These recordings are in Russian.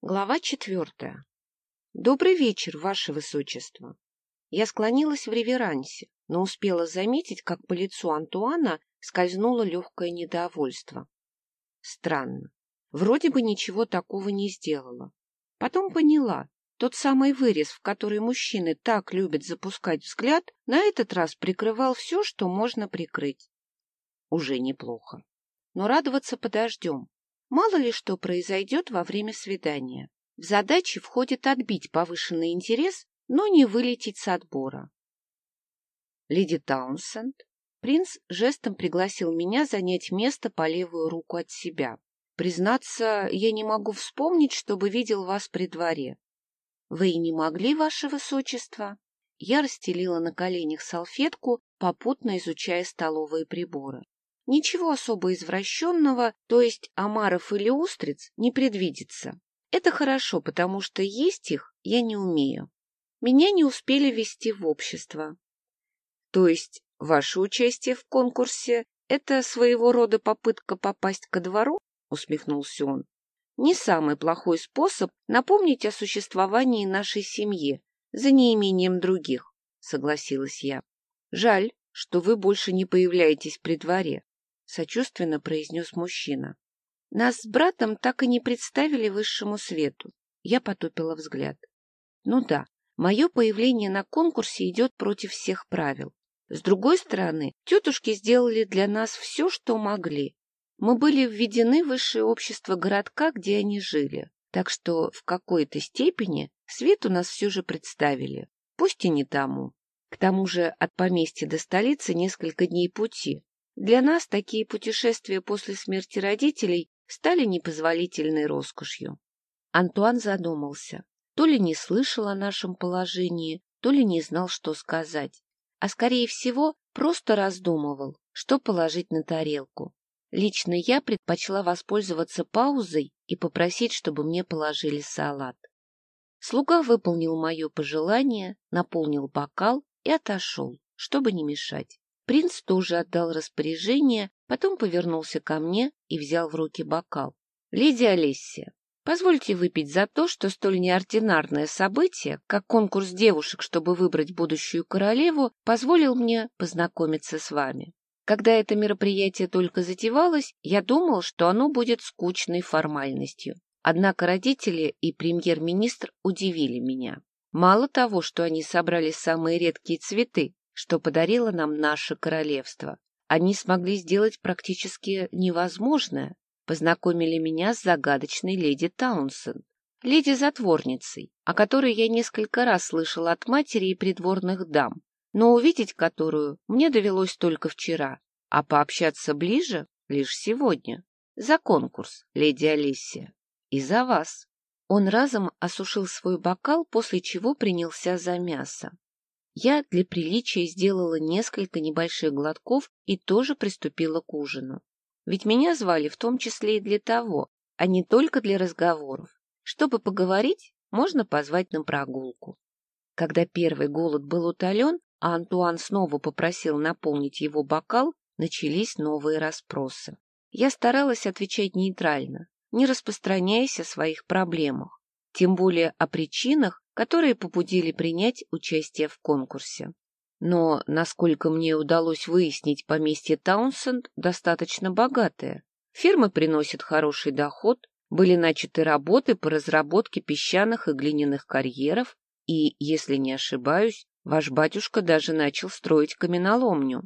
Глава четвертая. Добрый вечер, Ваше Высочество. Я склонилась в реверансе, но успела заметить, как по лицу Антуана скользнуло легкое недовольство. Странно. Вроде бы ничего такого не сделала. Потом поняла, тот самый вырез, в который мужчины так любят запускать взгляд, на этот раз прикрывал все, что можно прикрыть. Уже неплохо. Но радоваться подождем. Мало ли что произойдет во время свидания. В задачи входит отбить повышенный интерес, но не вылететь с отбора. Леди Таунсенд, принц жестом пригласил меня занять место по левую руку от себя. Признаться, я не могу вспомнить, чтобы видел вас при дворе. Вы и не могли, ваше высочество? Я расстелила на коленях салфетку, попутно изучая столовые приборы. Ничего особо извращенного, то есть омаров или устриц, не предвидится. Это хорошо, потому что есть их я не умею. Меня не успели ввести в общество. То есть ваше участие в конкурсе — это своего рода попытка попасть ко двору? — усмехнулся он. Не самый плохой способ напомнить о существовании нашей семьи за неимением других, — согласилась я. Жаль, что вы больше не появляетесь при дворе сочувственно произнес мужчина. Нас с братом так и не представили высшему свету. Я потупила взгляд. Ну да, мое появление на конкурсе идет против всех правил. С другой стороны, тетушки сделали для нас все, что могли. Мы были введены в высшее общество городка, где они жили, так что в какой-то степени свету нас все же представили, пусть и не тому. К тому же от поместья до столицы несколько дней пути, для нас такие путешествия после смерти родителей стали непозволительной роскошью. Антуан задумался. То ли не слышал о нашем положении, то ли не знал, что сказать. А, скорее всего, просто раздумывал, что положить на тарелку. Лично я предпочла воспользоваться паузой и попросить, чтобы мне положили салат. Слуга выполнил мое пожелание, наполнил бокал и отошел, чтобы не мешать. Принц тоже отдал распоряжение, потом повернулся ко мне и взял в руки бокал. — Леди Олессия, позвольте выпить за то, что столь неординарное событие, как конкурс девушек, чтобы выбрать будущую королеву, позволил мне познакомиться с вами. Когда это мероприятие только затевалось, я думал, что оно будет скучной формальностью. Однако родители и премьер-министр удивили меня. Мало того, что они собрали самые редкие цветы, что подарило нам наше королевство. Они смогли сделать практически невозможное, познакомили меня с загадочной леди Таунсенд, леди-затворницей, о которой я несколько раз слышала от матери и придворных дам, но увидеть которую мне довелось только вчера, а пообщаться ближе лишь сегодня. За конкурс, леди Алисия, и за вас. Он разом осушил свой бокал, после чего принялся за мясо. Я для приличия сделала несколько небольших глотков и тоже приступила к ужину. Ведь меня звали в том числе и для того, а не только для разговоров. Чтобы поговорить, можно позвать на прогулку. Когда первый голод был утолен, а Антуан снова попросил наполнить его бокал, начались новые расспросы. Я старалась отвечать нейтрально, не распространяясь о своих проблемах, тем более о причинах, которые побудили принять участие в конкурсе. Но, насколько мне удалось выяснить, поместье Таунсенд достаточно богатое. Фирмы приносят хороший доход, были начаты работы по разработке песчаных и глиняных карьеров, и, если не ошибаюсь, ваш батюшка даже начал строить каменоломню.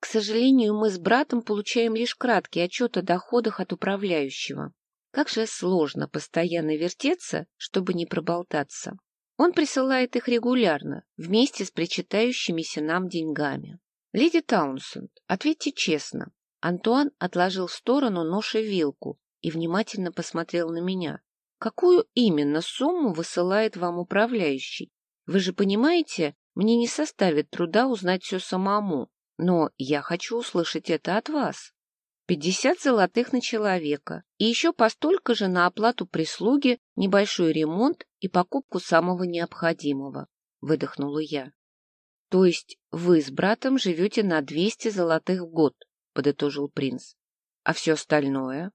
К сожалению, мы с братом получаем лишь краткий отчет о доходах от управляющего. Как же сложно постоянно вертеться, чтобы не проболтаться. Он присылает их регулярно, вместе с причитающимися нам деньгами. Леди Таунсенд, ответьте честно. Антуан отложил в сторону нож и вилку и внимательно посмотрел на меня. Какую именно сумму высылает вам управляющий? Вы же понимаете, мне не составит труда узнать все самому, но я хочу услышать это от вас. Пятьдесят золотых на человека и еще постолько же на оплату прислуги, небольшой ремонт и покупку самого необходимого, — выдохнула я. — То есть вы с братом живете на двести золотых в год, — подытожил принц. — А все остальное?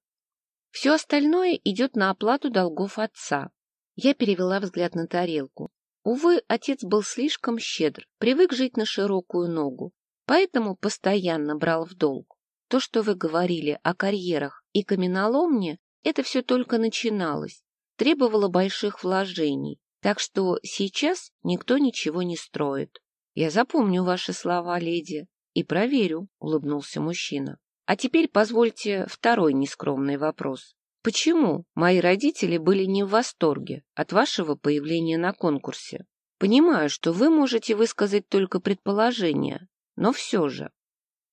Все остальное идет на оплату долгов отца. Я перевела взгляд на тарелку. Увы, отец был слишком щедр, привык жить на широкую ногу, поэтому постоянно брал в долг. То, что вы говорили о карьерах и каменоломне, это все только начиналось, требовало больших вложений, так что сейчас никто ничего не строит. Я запомню ваши слова, леди, и проверю, — улыбнулся мужчина. А теперь позвольте второй нескромный вопрос. Почему мои родители были не в восторге от вашего появления на конкурсе? Понимаю, что вы можете высказать только предположение, но все же.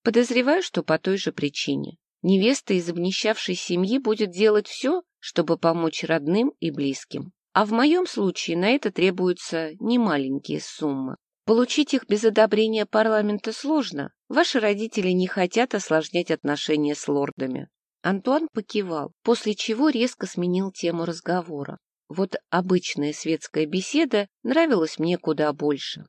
Подозреваю, что по той же причине. Невеста из обнищавшей семьи будет делать все, чтобы помочь родным и близким. А в моем случае на это требуются немаленькие суммы. Получить их без одобрения парламента сложно. Ваши родители не хотят осложнять отношения с лордами. Антуан покивал, после чего резко сменил тему разговора. Вот обычная светская беседа нравилась мне куда больше.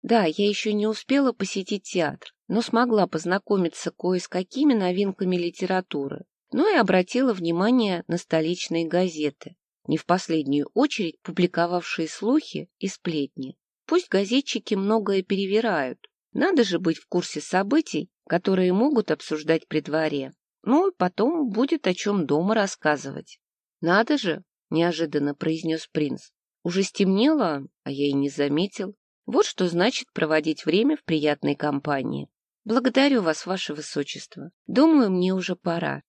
Да, я еще не успела посетить театр, но смогла познакомиться кое с какими новинками литературы, но и обратила внимание на столичные газеты, не в последнюю очередь публиковавшие слухи и сплетни. Пусть газетчики многое перевирают, надо же быть в курсе событий, которые могут обсуждать при дворе. Ну и потом будет о чем дома рассказывать. Надо же, неожиданно произнес принц. Уже стемнело, а я и не заметил. Вот что значит проводить время в приятной компании. Благодарю вас, ваше высочество. Думаю, мне уже пора.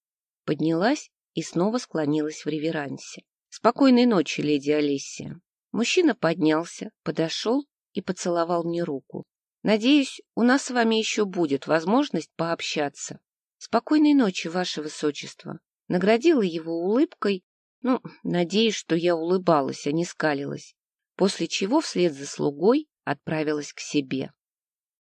Поднялась и снова склонилась в реверансе. Спокойной ночи, леди Олесия. Мужчина поднялся, подошел и поцеловал мне руку. Надеюсь, у нас с вами еще будет возможность пообщаться. Спокойной ночи, ваше высочество. Наградила его улыбкой, ну, надеюсь, что я улыбалась, а не скалилась, после чего вслед за слугой отправилась к себе.